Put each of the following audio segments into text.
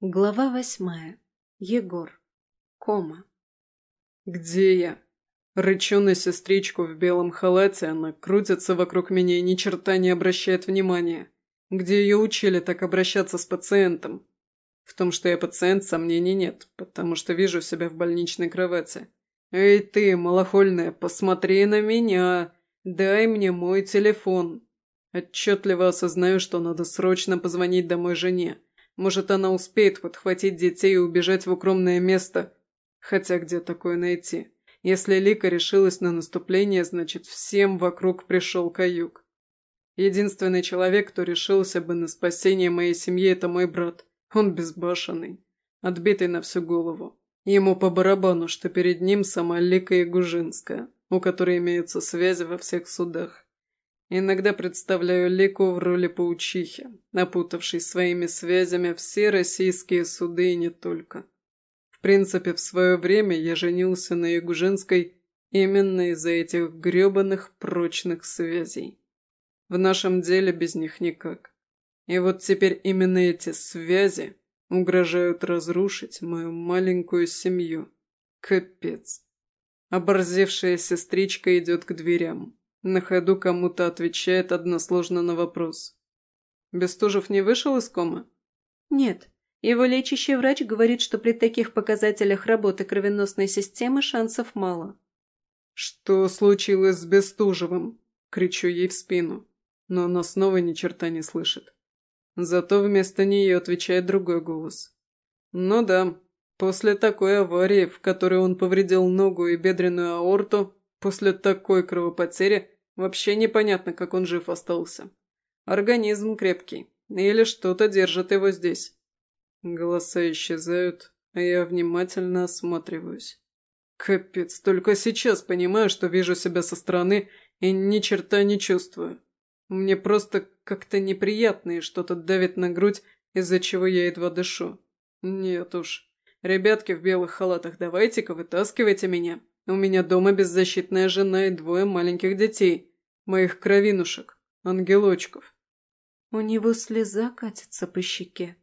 Глава восьмая. Егор. Кома. «Где я?» Рычу на сестричку в белом халате, она крутится вокруг меня и ни черта не обращает внимания. Где ее учили так обращаться с пациентом? В том, что я пациент, сомнений нет, потому что вижу себя в больничной кровати. «Эй ты, малохольная, посмотри на меня! Дай мне мой телефон!» Отчетливо осознаю, что надо срочно позвонить домой жене. Может, она успеет подхватить детей и убежать в укромное место. Хотя где такое найти? Если Лика решилась на наступление, значит, всем вокруг пришел каюк. Единственный человек, кто решился бы на спасение моей семьи, это мой брат. Он безбашенный, отбитый на всю голову. Ему по барабану, что перед ним сама Лика Ягужинская, у которой имеются связи во всех судах. Иногда представляю Лику в роли паучихи, напутавшей своими связями все российские суды и не только. В принципе, в свое время я женился на Ягужинской именно из-за этих гребаных прочных связей. В нашем деле без них никак. И вот теперь именно эти связи угрожают разрушить мою маленькую семью. Капец. Оборзевшая сестричка идет к дверям. На ходу кому-то отвечает односложно на вопрос. Бестужев не вышел из комы? Нет. Его лечащий врач говорит, что при таких показателях работы кровеносной системы шансов мало. «Что случилось с Бестужевым?» – кричу ей в спину, но она снова ни черта не слышит. Зато вместо нее отвечает другой голос. «Ну да, после такой аварии, в которой он повредил ногу и бедренную аорту, После такой кровопотери вообще непонятно, как он жив остался. Организм крепкий, или что-то держит его здесь. Голоса исчезают, а я внимательно осматриваюсь. Капец, только сейчас понимаю, что вижу себя со стороны и ни черта не чувствую. Мне просто как-то неприятно и что-то давит на грудь, из-за чего я едва дышу. Нет уж. Ребятки в белых халатах, давайте-ка вытаскивайте меня. У меня дома беззащитная жена и двое маленьких детей, моих кровинушек, ангелочков. У него слеза катится по щеке.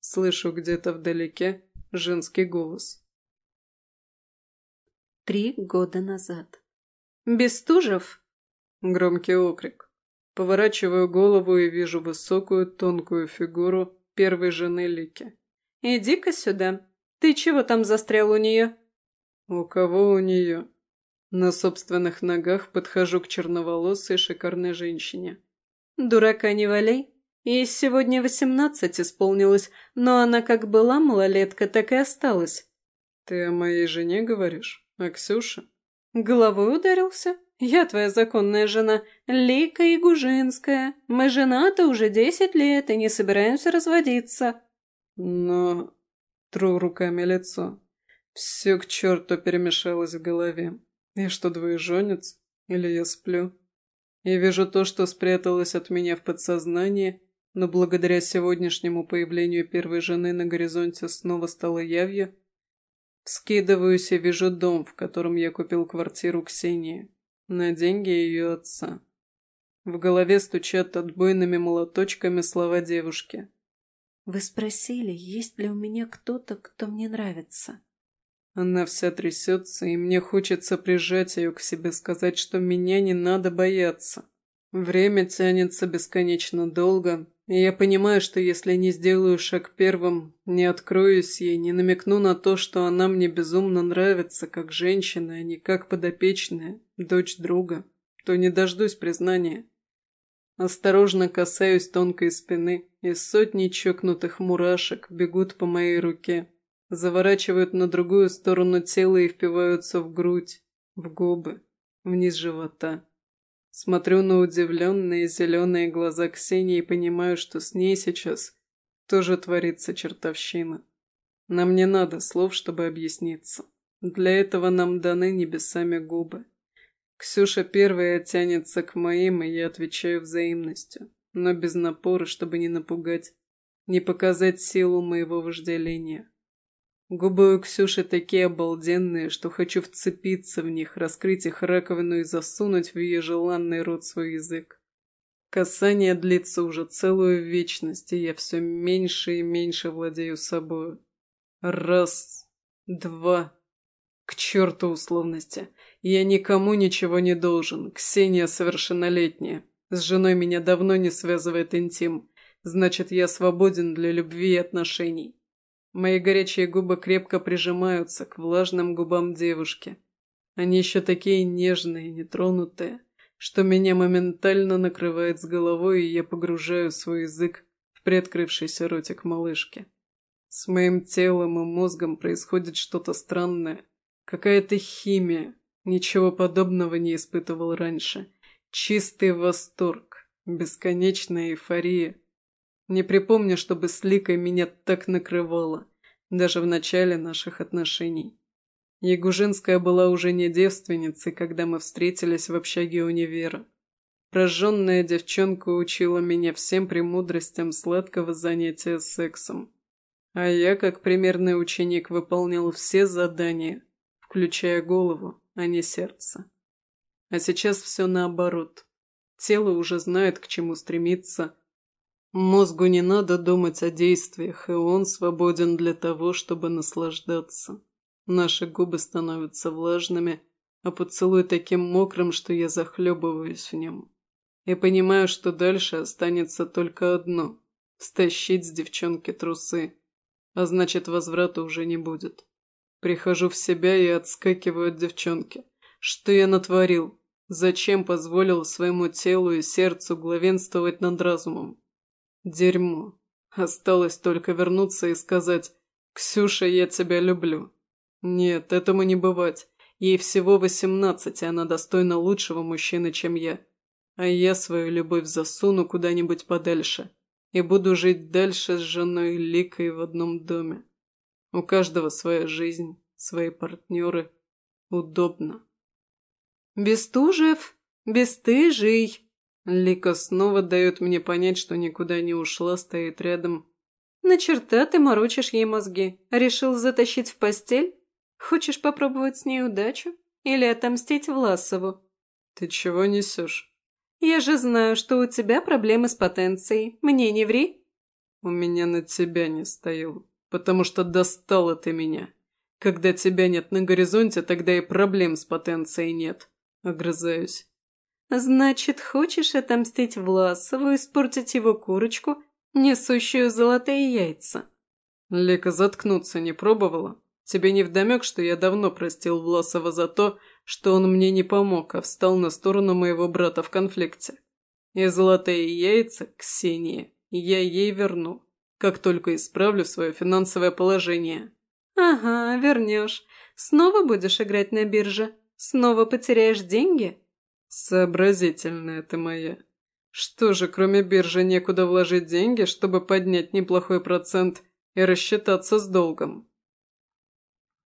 Слышу где-то вдалеке женский голос. Три года назад. «Бестужев?» Громкий окрик. Поворачиваю голову и вижу высокую, тонкую фигуру первой жены Лики. «Иди-ка сюда. Ты чего там застрял у нее?» «У кого у нее?» На собственных ногах подхожу к черноволосой шикарной женщине. «Дурака не валяй. Ей сегодня восемнадцать исполнилось, но она как была малолетка, так и осталась». «Ты о моей жене говоришь? О Ксюше?» «Головой ударился? Я твоя законная жена, Лейка Ягужинская. Мы женаты уже десять лет и не собираемся разводиться». «Но...» Тру руками лицо. Все к черту перемешалось в голове. Я что, двоеженец? Или я сплю? Я вижу то, что спряталось от меня в подсознании, но благодаря сегодняшнему появлению первой жены на горизонте снова стало явью. Скидываюсь и вижу дом, в котором я купил квартиру Ксении, на деньги ее отца. В голове стучат отбойными молоточками слова девушки. «Вы спросили, есть ли у меня кто-то, кто мне нравится?» Она вся трясется, и мне хочется прижать ее к себе, сказать, что меня не надо бояться. Время тянется бесконечно долго, и я понимаю, что если не сделаю шаг первым, не откроюсь ей, не намекну на то, что она мне безумно нравится, как женщина, а не как подопечная, дочь друга, то не дождусь признания. Осторожно касаюсь тонкой спины, и сотни чокнутых мурашек бегут по моей руке заворачивают на другую сторону тела и впиваются в грудь, в губы, вниз живота. Смотрю на удивленные зеленые глаза Ксении и понимаю, что с ней сейчас тоже творится чертовщина. Нам не надо слов, чтобы объясниться. Для этого нам даны небесами губы. Ксюша первая тянется к моим, и я отвечаю взаимностью, но без напора, чтобы не напугать, не показать силу моего вожделения. Губы у Ксюши такие обалденные, что хочу вцепиться в них, раскрыть их раковину и засунуть в ее желанный рот свой язык. Касание длится уже целую вечность, и я все меньше и меньше владею собой. Раз, два. К черту условности. Я никому ничего не должен. Ксения совершеннолетняя. С женой меня давно не связывает интим. Значит, я свободен для любви и отношений. Мои горячие губы крепко прижимаются к влажным губам девушки. Они еще такие нежные, нетронутые, что меня моментально накрывает с головой, и я погружаю свой язык в приоткрывшийся ротик малышки. С моим телом и мозгом происходит что-то странное, какая-то химия. Ничего подобного не испытывал раньше. Чистый восторг, бесконечная эйфория. Не припомню, чтобы с Ликой меня так накрывало, даже в начале наших отношений. Ягужинская была уже не девственницей, когда мы встретились в общаге универа. Прожженная девчонка учила меня всем премудростям сладкого занятия сексом. А я, как примерный ученик, выполнял все задания, включая голову, а не сердце. А сейчас все наоборот. Тело уже знает, к чему стремиться, Мозгу не надо думать о действиях, и он свободен для того, чтобы наслаждаться. Наши губы становятся влажными, а поцелуй таким мокрым, что я захлебываюсь в нем. И понимаю, что дальше останется только одно – стащить с девчонки трусы, а значит, возврата уже не будет. Прихожу в себя и отскакиваю от девчонки. Что я натворил? Зачем позволил своему телу и сердцу главенствовать над разумом? Дерьмо. Осталось только вернуться и сказать «Ксюша, я тебя люблю». Нет, этому не бывать. Ей всего восемнадцать, и она достойна лучшего мужчины, чем я. А я свою любовь засуну куда-нибудь подальше и буду жить дальше с женой Ликой в одном доме. У каждого своя жизнь, свои партнеры. Удобно. «Бестужев, бесстыжий!» Лика снова дает мне понять, что никуда не ушла, стоит рядом. «На черта ты морочишь ей мозги. Решил затащить в постель? Хочешь попробовать с ней удачу? Или отомстить Власову?» «Ты чего несешь?» «Я же знаю, что у тебя проблемы с потенцией. Мне не ври». «У меня на тебя не стоял, потому что достала ты меня. Когда тебя нет на горизонте, тогда и проблем с потенцией нет». Огрызаюсь. «Значит, хочешь отомстить Власову, и испортить его курочку, несущую золотые яйца?» Лека заткнуться не пробовала. Тебе не вдомек, что я давно простил Власова за то, что он мне не помог, а встал на сторону моего брата в конфликте. И золотые яйца, Ксении, я ей верну, как только исправлю свое финансовое положение. «Ага, вернешь. Снова будешь играть на бирже? Снова потеряешь деньги?» «Сообразительная ты моя. Что же, кроме биржи, некуда вложить деньги, чтобы поднять неплохой процент и рассчитаться с долгом?»